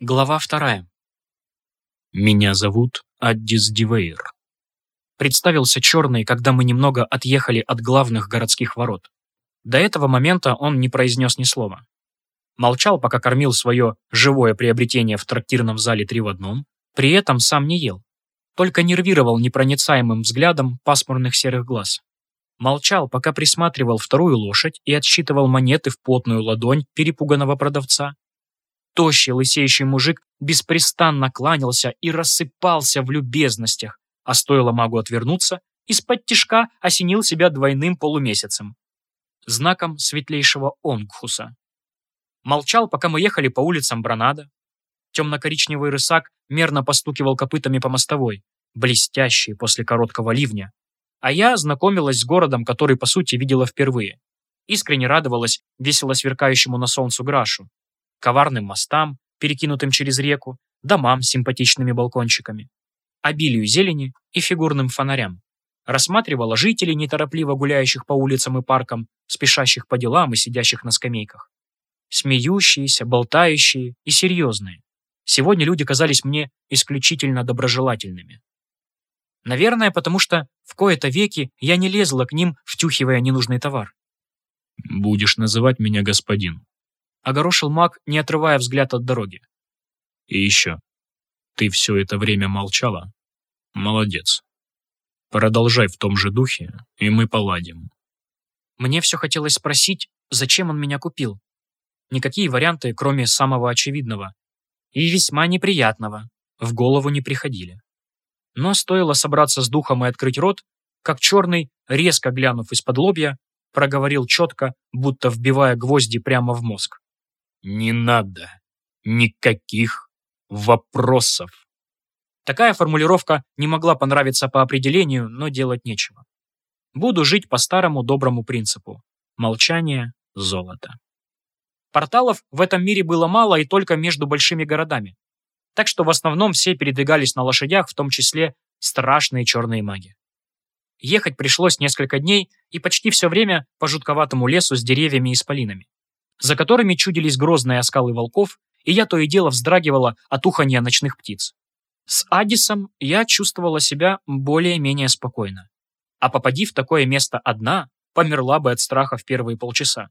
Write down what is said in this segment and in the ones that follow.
Глава вторая. «Меня зовут Аддис Дивейр», — представился Черный, когда мы немного отъехали от главных городских ворот. До этого момента он не произнес ни слова. Молчал, пока кормил свое живое приобретение в трактирном зале три в одном, при этом сам не ел, только нервировал непроницаемым взглядом пасмурных серых глаз. Молчал, пока присматривал вторую лошадь и отсчитывал монеты в потную ладонь перепуганного продавца, Тощий лысеющий мужик беспрестанно кланялся и рассыпался в любезностях, а стоило магу отвернуться, из-под тишка осенил себя двойным полумесяцем. Знаком светлейшего Онгхуса. Молчал, пока мы ехали по улицам Бранада. Темно-коричневый рысак мерно постукивал копытами по мостовой, блестящий после короткого ливня. А я знакомилась с городом, который, по сути, видела впервые. Искренне радовалась весело сверкающему на солнцу Грашу, коварным мостам, перекинутым через реку, домам с симпатичными балкончиками, обилию зелени и фигурным фонарям. Рассматривала жителей, неторопливо гуляющих по улицам и паркам, спешащих по делам и сидящих на скамейках. Смеющиеся, болтающие и серьезные. Сегодня люди казались мне исключительно доброжелательными. Наверное, потому что в кои-то веки я не лезла к ним, втюхивая ненужный товар. «Будешь называть меня господин», огорошил маг, не отрывая взгляд от дороги. «И еще. Ты все это время молчала? Молодец. Продолжай в том же духе, и мы поладим». Мне все хотелось спросить, зачем он меня купил. Никакие варианты, кроме самого очевидного. И весьма неприятного, в голову не приходили. Но стоило собраться с духом и открыть рот, как черный, резко глянув из-под лобья, проговорил четко, будто вбивая гвозди прямо в мозг. Не надо никаких вопросов. Такая формулировка не могла понравиться по определению, но делать нечего. Буду жить по старому доброму принципу. Молчание – золото. Порталов в этом мире было мало и только между большими городами. Так что в основном все передвигались на лошадях, в том числе страшные черные маги. Ехать пришлось несколько дней и почти все время по жутковатому лесу с деревьями и спалинами за которыми чудились грозные оскалы волков, и я то и дело вздрагивала от уханья ночных птиц. С Адисом я чувствовала себя более-менее спокойно. А попади в такое место одна, померла бы от страха в первые полчаса.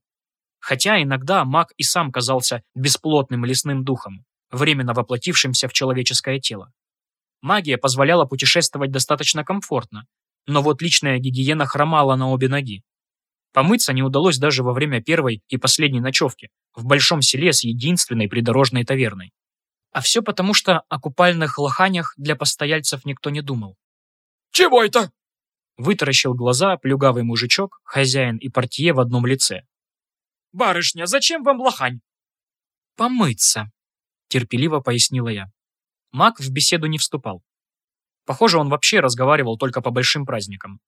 Хотя иногда маг и сам казался бесплотным лесным духом, временно воплотившимся в человеческое тело. Магия позволяла путешествовать достаточно комфортно, но вот личная гигиена хромала на обе ноги. Помыться не удалось даже во время первой и последней ночевки в большом селе с единственной придорожной таверной. А все потому, что о купальных лоханях для постояльцев никто не думал. «Чего это?» Вытаращил глаза плюгавый мужичок, хозяин и портье в одном лице. «Барышня, зачем вам лохань?» «Помыться», — терпеливо пояснила я. Маг в беседу не вступал. Похоже, он вообще разговаривал только по большим праздникам.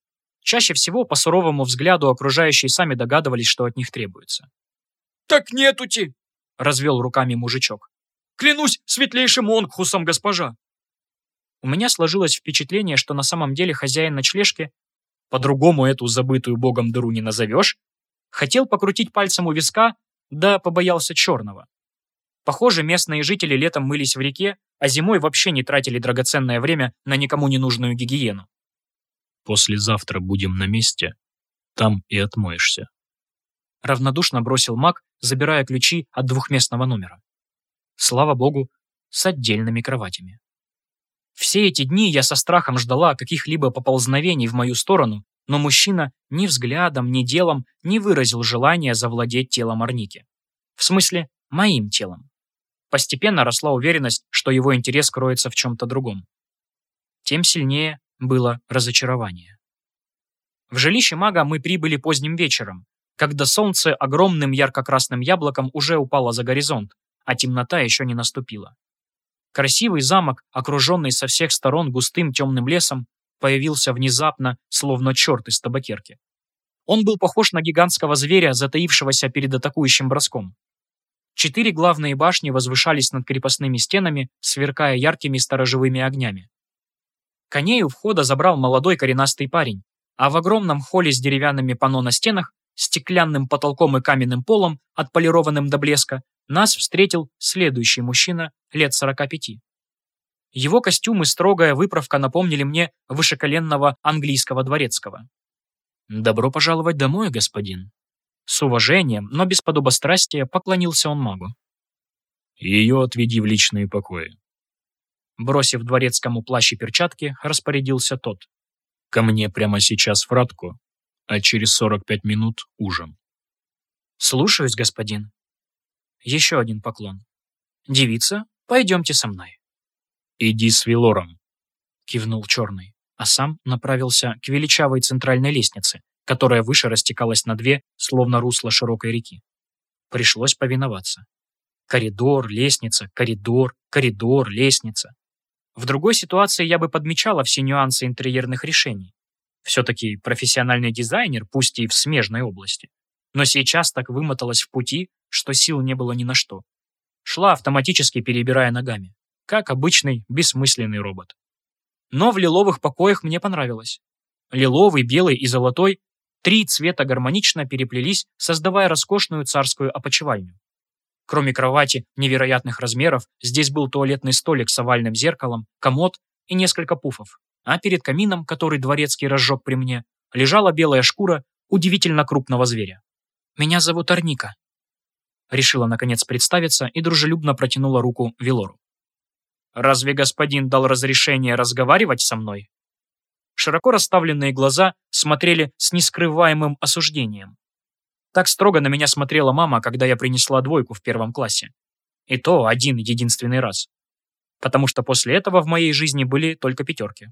Чаще всего по суровому взгляду окружающие сами догадывались, что от них требуется. «Так нетути!» — развел руками мужичок. «Клянусь светлейшим Онгхусом, госпожа!» У меня сложилось впечатление, что на самом деле хозяин ночлежки, по-другому эту забытую богом дыру не назовешь, хотел покрутить пальцем у виска, да побоялся черного. Похоже, местные жители летом мылись в реке, а зимой вообще не тратили драгоценное время на никому не нужную гигиену. Послезавтра будем на месте, там и отмоешься. Равнодушно бросил маг, забирая ключи от двухместного номера. Слава богу, с отдельными кроватями. Все эти дни я со страхом ждала каких-либо поползновений в мою сторону, но мужчина ни взглядом, ни делом не выразил желания завладеть телом Арники. В смысле, моим телом. Постепенно росла уверенность, что его интерес кроется в чем-то другом. Тем сильнее было разочарование. В жилище мага мы прибыли поздним вечером, когда солнце огромным ярко-красным яблоком уже упало за горизонт, а темнота еще не наступила. Красивый замок, окруженный со всех сторон густым темным лесом, появился внезапно, словно черт из табакерки. Он был похож на гигантского зверя, затаившегося перед атакующим броском. Четыре главные башни возвышались над крепостными стенами, сверкая яркими сторожевыми огнями. Коней у входа забрал молодой коренастый парень, а в огромном холле с деревянными панно на стенах, стеклянным потолком и каменным полом, отполированным до блеска, нас встретил следующий мужчина лет 45. Его костюм и строгая выправка напомнили мне вышеколенного английского дворецкого. «Добро пожаловать домой, господин». С уважением, но без подобострастия поклонился он магу. «Ее отведи в личные покои». Бросив дворецкому плащ и перчатки, распорядился тот. «Ко мне прямо сейчас в Радку, а через 45 минут ужин». «Слушаюсь, господин». Еще один поклон. «Девица, пойдемте со мной». «Иди с Вилором», — кивнул черный, а сам направился к величавой центральной лестнице, которая выше растекалась на две, словно русло широкой реки. Пришлось повиноваться. Коридор, лестница, коридор, коридор, лестница. В другой ситуации я бы подмечала все нюансы интерьерных решений. Все-таки профессиональный дизайнер, пусть и в смежной области. Но сейчас так вымоталась в пути, что сил не было ни на что. Шла автоматически перебирая ногами как обычный бессмысленный робот. Но в лиловых покоях мне понравилось. Лиловый, белый и золотой – три цвета гармонично переплелись, создавая роскошную царскую опочивальню. Кроме кровати невероятных размеров, здесь был туалетный столик с овальным зеркалом, комод и несколько пуфов. А перед камином, который дворецкий разжег при мне, лежала белая шкура удивительно крупного зверя. «Меня зовут Арника», — решила наконец представиться и дружелюбно протянула руку Вилору. Разве господин дал разрешение разговаривать со мной? Широко расставленные глаза смотрели с нескрываемым осуждением. Так строго на меня смотрела мама, когда я принесла двойку в первом классе. И то один единственный раз. Потому что после этого в моей жизни были только пятерки.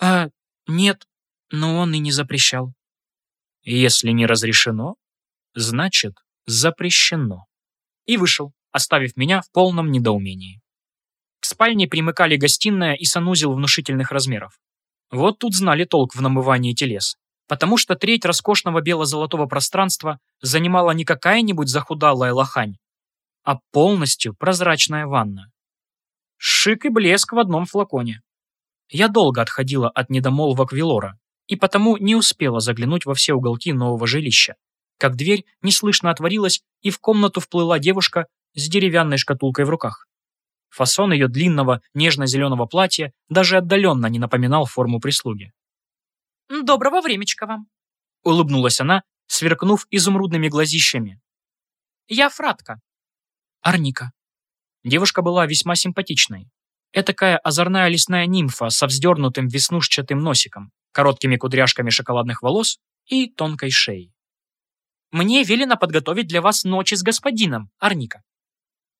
А, нет, но он и не запрещал. Если не разрешено, значит запрещено. И вышел, оставив меня в полном недоумении. К спальне примыкали гостиная и санузел внушительных размеров. Вот тут знали толк в намывании телес. Потому что треть роскошного бело-золотого пространства занимала не какая-нибудь захудалая лохань, а полностью прозрачная ванна. Шик и блеск в одном флаконе. Я долго отходила от недомолвок Вилора и потому не успела заглянуть во все уголки нового жилища, как дверь неслышно отворилась, и в комнату вплыла девушка с деревянной шкатулкой в руках. Фасон ее длинного нежно-зеленого платья даже отдаленно не напоминал форму прислуги. «Доброго времечка вам!» — улыбнулась она, сверкнув изумрудными глазищами. «Я Фратка». «Арника». Девушка была весьма симпатичной. Этакая озорная лесная нимфа со вздернутым веснушчатым носиком, короткими кудряшками шоколадных волос и тонкой шеей. «Мне велено подготовить для вас ночи с господином, Арника».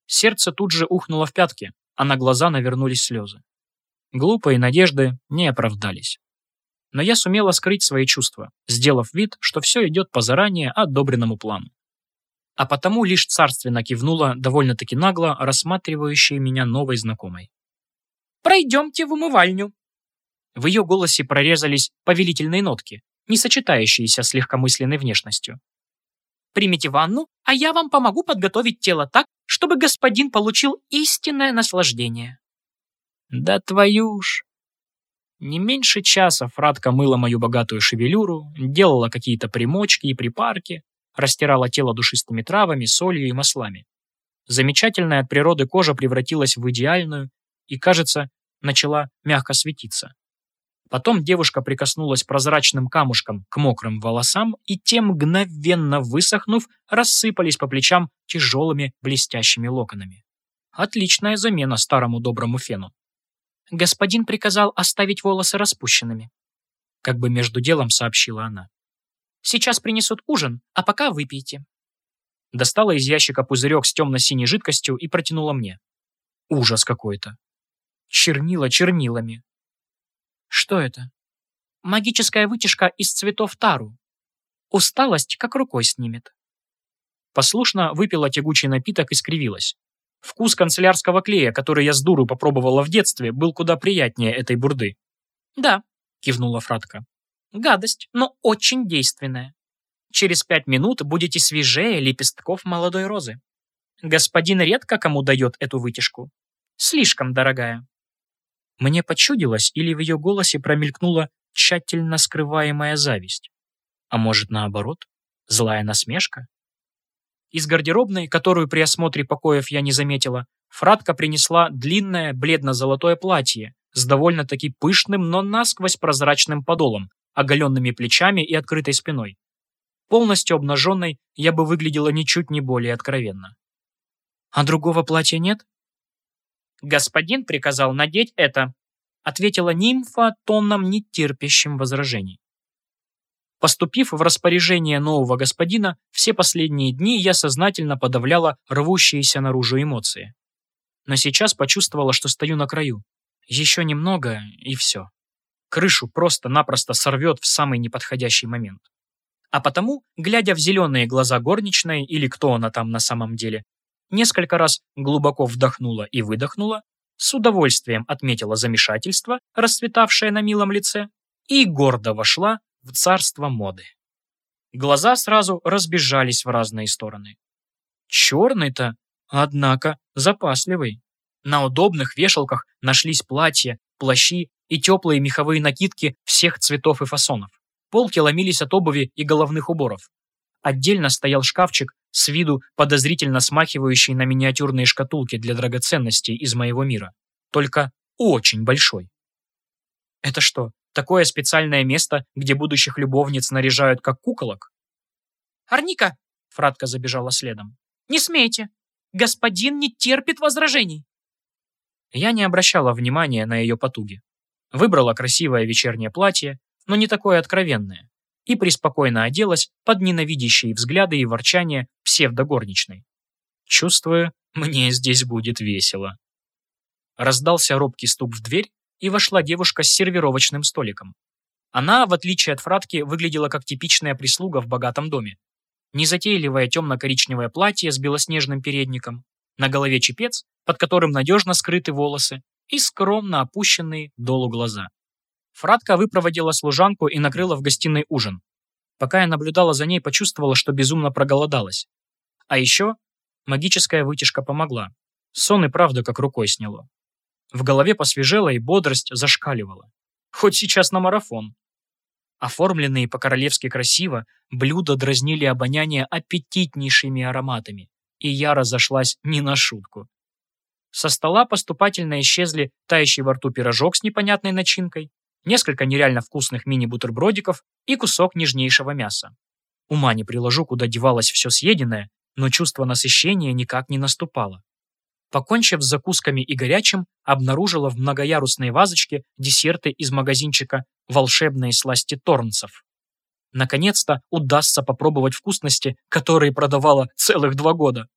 Сердце тут же ухнуло в пятки, а на глаза навернулись слезы. Глупые надежды не оправдались. Но я сумела скрыть свои чувства, сделав вид, что все идет по заранее одобренному плану. А потому лишь царственно кивнула довольно-таки нагло рассматривающей меня новой знакомой. «Пройдемте в умывальню». В ее голосе прорезались повелительные нотки, не сочетающиеся с легкомысленной внешностью. Примите ванну, а я вам помогу подготовить тело так, чтобы господин получил истинное наслаждение. Да твою ж! Не меньше часа Фратка мыла мою богатую шевелюру, делала какие-то примочки и припарки, растирала тело душистыми травами, солью и маслами. Замечательная от природы кожа превратилась в идеальную и, кажется, начала мягко светиться. Потом девушка прикоснулась прозрачным камушком к мокрым волосам, и те, мгновенно высохнув, рассыпались по плечам тяжелыми блестящими локонами. Отличная замена старому доброму фену. Господин приказал оставить волосы распущенными. Как бы между делом сообщила она. Сейчас принесут ужин, а пока выпейте. Достала из ящика пузырек с темно-синей жидкостью и протянула мне. Ужас какой-то. Чернила чернилами, что это? Магическая вытяжка из цветов тару. Усталость как рукой снимет. Послушно выпила тягучий напиток и скривилась. Вкус канцелярского клея, который я с дуру попробовала в детстве, был куда приятнее этой бурды. «Да», — кивнула Фратка. «Гадость, но очень действенная. Через пять минут будете свежее лепестков молодой розы. Господин редко кому дает эту вытяжку. Слишком дорогая. Мне почудилось, или в ее голосе промелькнула тщательно скрываемая зависть. А может, наоборот, злая насмешка? Из гардеробной, которую при осмотре покоев я не заметила, Фратка принесла длинное бледно-золотое платье с довольно-таки пышным, но насквозь прозрачным подолом, оголенными плечами и открытой спиной. Полностью обнаженной я бы выглядела ничуть не более откровенно. «А другого платья нет?» «Господин приказал надеть это», ответила нимфа тоном нетерпящим возражений. Поступив в распоряжение нового господина, все последние дни я сознательно подавляла рвущиеся наружу эмоции. Но сейчас почувствовала, что стою на краю. Еще немного, и все. Крышу просто-напросто сорвет в самый неподходящий момент. А потому, глядя в зеленые глаза горничной, или кто она там на самом деле, несколько раз глубоко вдохнула и выдохнула, с удовольствием отметила замешательство, расцветавшее на милом лице, и гордо вошла в царство моды. Глаза сразу разбежались в разные стороны. Черный-то, однако, запасливый. На удобных вешалках нашлись платья, плащи и теплые меховые накидки всех цветов и фасонов. Полки ломились от обуви и головных уборов. Отдельно стоял шкафчик, с виду подозрительно смахивающий на миниатюрные шкатулки для драгоценностей из моего мира. Только очень большой. Это что, Такое специальное место, где будущих любовниц наряжают как куколок? «Арника!» — Фратка забежала следом. «Не смейте! Господин не терпит возражений!» Я не обращала внимания на ее потуги. Выбрала красивое вечернее платье, но не такое откровенное, и преспокойно оделась под ненавидящие взгляды и ворчание псевдогорничной. Чувствую, мне здесь будет весело. Раздался робкий стук в дверь, и вошла девушка с сервировочным столиком. Она, в отличие от фратки, выглядела как типичная прислуга в богатом доме. Незатейливое темно-коричневое платье с белоснежным передником, на голове чепец, под которым надежно скрыты волосы, и скромно опущенные долу глаза. Фратка выпроводила служанку и накрыла в гостиной ужин. Пока я наблюдала за ней, почувствовала, что безумно проголодалась. А еще магическая вытяжка помогла. Сон и правда как рукой сняло. В голове посвежело и бодрость зашкаливала. Хоть сейчас на марафон. Оформленные по-королевски красиво, блюда дразнили обоняние аппетитнейшими ароматами, и я разошлась не на шутку. Со стола поступательно исчезли тающий во рту пирожок с непонятной начинкой, несколько нереально вкусных мини-бутербродиков и кусок нежнейшего мяса. Ума не приложу, куда девалось все съеденное, но чувство насыщения никак не наступало. Покончив с закусками и горячим, обнаружила в многоярусной вазочке десерты из магазинчика «Волшебные сласти Торнцев». Наконец-то удастся попробовать вкусности, которые продавала целых два года.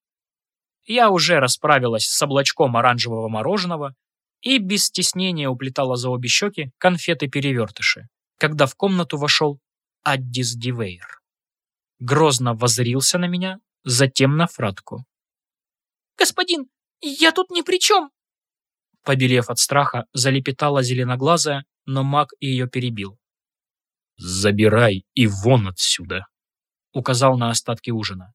Я уже расправилась с облачком оранжевого мороженого и без стеснения уплетала за обе щеки конфеты-перевертыши, когда в комнату вошел Аддис Дивейр. Грозно воззрился на меня, затем на фратку. «Господин, «Я тут ни при чем!» Побелев от страха, залепетала зеленоглазая, но маг ее перебил. «Забирай и вон отсюда!» указал на остатки ужина.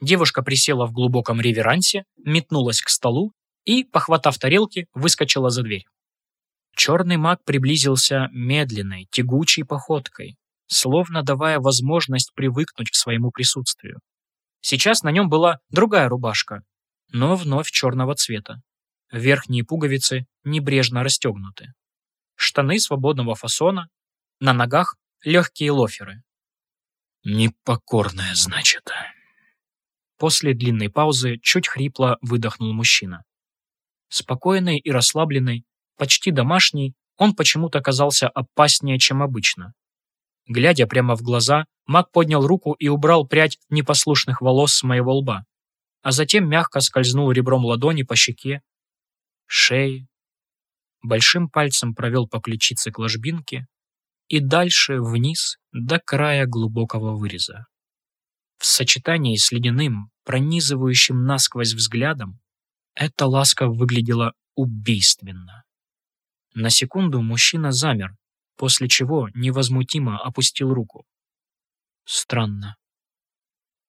Девушка присела в глубоком реверансе, метнулась к столу и, похватав тарелки, выскочила за дверь. Черный маг приблизился медленной, тягучей походкой, словно давая возможность привыкнуть к своему присутствию. Сейчас на нем была другая рубашка, но вновь черного цвета. Верхние пуговицы небрежно расстегнуты. Штаны свободного фасона, на ногах легкие лоферы. «Непокорная, значит». После длинной паузы чуть хрипло выдохнул мужчина. Спокойный и расслабленный, почти домашний, он почему-то казался опаснее, чем обычно. Глядя прямо в глаза, маг поднял руку и убрал прядь непослушных волос с моего лба а затем мягко скользнул ребром ладони по щеке, шее, большим пальцем провел по ключице к ложбинке и дальше вниз до края глубокого выреза. В сочетании с ледяным, пронизывающим насквозь взглядом, эта ласка выглядела убийственно. На секунду мужчина замер, после чего невозмутимо опустил руку. Странно.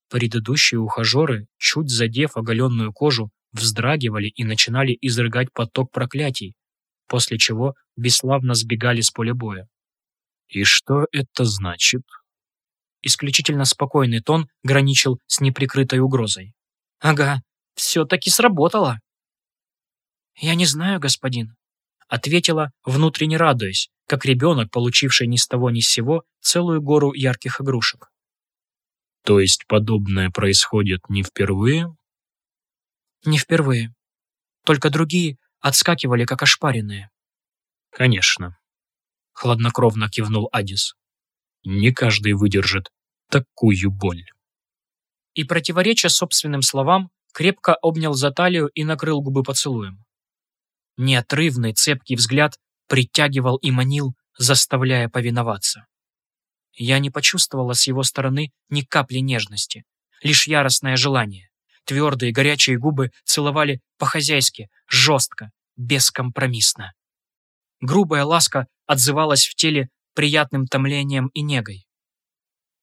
Предыдущие ухажеры, чуть задев оголенную кожу, вздрагивали и начинали изрыгать поток проклятий, после чего бесславно сбегали с поля боя. «И что это значит?» исключительно спокойный тон граничил с неприкрытой угрозой. «Ага, все-таки сработало». «Я не знаю, господин», — ответила, внутренне радуясь, как ребенок, получивший ни с того ни с сего целую гору ярких игрушек. «То есть подобное происходит не впервые?» «Не впервые. Только другие отскакивали, как ошпаренные». «Конечно», — хладнокровно кивнул Адис. «Не каждый выдержит такую боль». И, противореча собственным словам, крепко обнял за талию и накрыл губы поцелуем. Неотрывный цепкий взгляд притягивал и манил, заставляя повиноваться. Я не почувствовала с его стороны ни капли нежности, лишь яростное желание. Твердые горячие губы целовали по-хозяйски, жестко, бескомпромиссно. Грубая ласка отзывалась в теле приятным томлением и негой,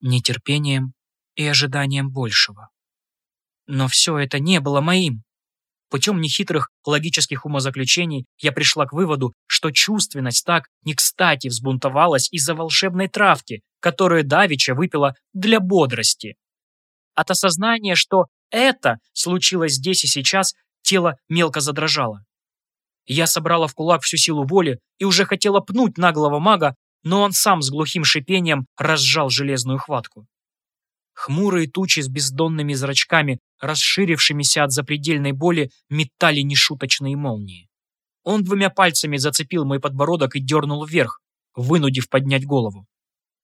нетерпением и ожиданием большего. Но все это не было моим. Путем нехитрых логических умозаключений я пришла к выводу, что чувственность так не кстати взбунтовалась из-за волшебной травки, которую Давича выпила для бодрости. От осознания, что это случилось здесь и сейчас, тело мелко задрожало. Я собрала в кулак всю силу воли и уже хотела пнуть наглого мага, но он сам с глухим шипением разжал железную хватку. Хмурые тучи с бездонными зрачками, расширившимися от запредельной боли, метали нешуточные молнии. Он двумя пальцами зацепил мой подбородок и дернул вверх, вынудив поднять голову.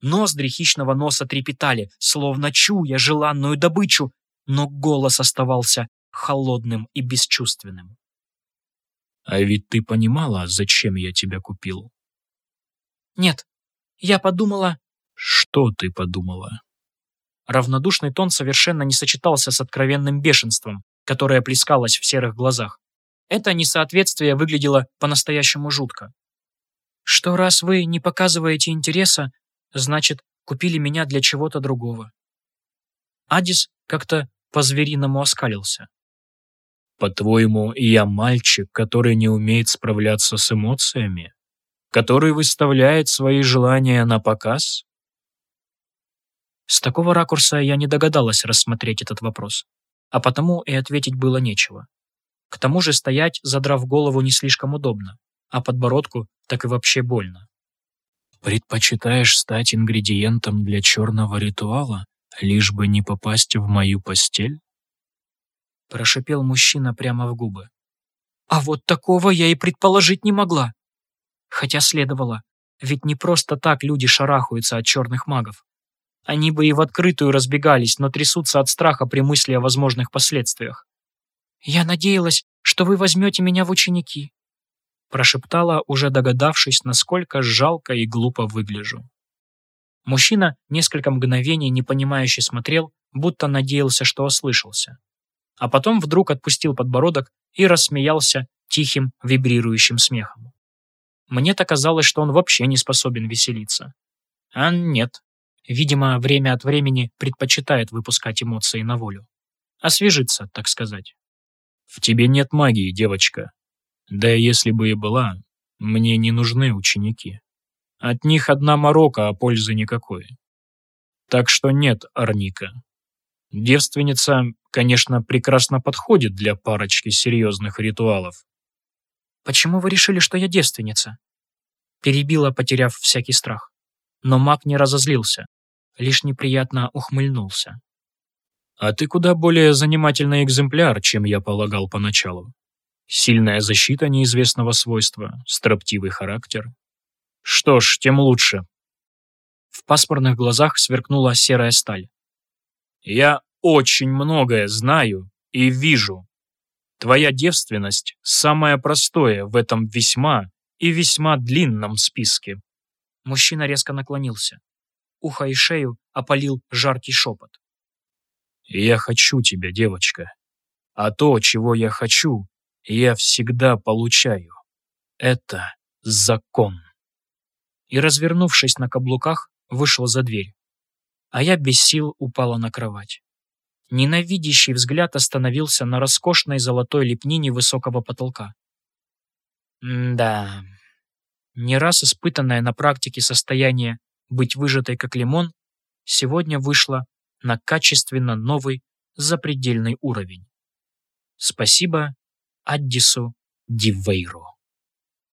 Ноздри хищного носа трепетали, словно чуя желанную добычу, но голос оставался холодным и бесчувственным. «А ведь ты понимала, зачем я тебя купил?» «Нет, я подумала...» «Что ты подумала?» Равнодушный тон совершенно не сочетался с откровенным бешенством, которое плескалось в серых глазах. Это несоответствие выглядело по-настоящему жутко. «Что раз вы не показываете интереса, значит, купили меня для чего-то другого». Адис как-то по-звериному оскалился. «По-твоему, я мальчик, который не умеет справляться с эмоциями? Который выставляет свои желания на показ?» С такого ракурса я не догадалась рассмотреть этот вопрос, а потому и ответить было нечего. К тому же стоять, задрав голову, не слишком удобно, а подбородку так и вообще больно. «Предпочитаешь стать ингредиентом для черного ритуала, лишь бы не попасть в мою постель?» Прошипел мужчина прямо в губы. «А вот такого я и предположить не могла. Хотя следовало, ведь не просто так люди шарахаются от черных магов. Они бы и в открытую разбегались, но трясутся от страха при мысли о возможных последствиях. «Я надеялась, что вы возьмете меня в ученики», прошептала, уже догадавшись, насколько жалко и глупо выгляжу. Мужчина несколько мгновений непонимающе смотрел, будто надеялся, что ослышался. А потом вдруг отпустил подбородок и рассмеялся тихим, вибрирующим смехом. Мне-то казалось, что он вообще не способен веселиться. А нет, Видимо, время от времени предпочитает выпускать эмоции на волю. Освежиться, так сказать. В тебе нет магии, девочка. Да и если бы и была, мне не нужны ученики. От них одна морока, а пользы никакой. Так что нет, Арника. Девственница, конечно, прекрасно подходит для парочки серьезных ритуалов. «Почему вы решили, что я девственница?» Перебила, потеряв всякий страх. Но маг не разозлился лишь неприятно ухмыльнулся. «А ты куда более занимательный экземпляр, чем я полагал поначалу. Сильная защита неизвестного свойства, строптивый характер. Что ж, тем лучше». В пасмурных глазах сверкнула серая сталь. «Я очень многое знаю и вижу. Твоя девственность – самое простое в этом весьма и весьма длинном списке». Мужчина резко наклонился ухо и шею опалил жаркий шепот. «Я хочу тебя, девочка. А то, чего я хочу, я всегда получаю. Это закон». И, развернувшись на каблуках, вышел за дверь. А я без сил упала на кровать. Ненавидящий взгляд остановился на роскошной золотой лепнине высокого потолка. М да, не раз испытанное на практике состояние быть выжатой как лимон, сегодня вышла на качественно новый запредельный уровень. Спасибо Аддису Дивейру.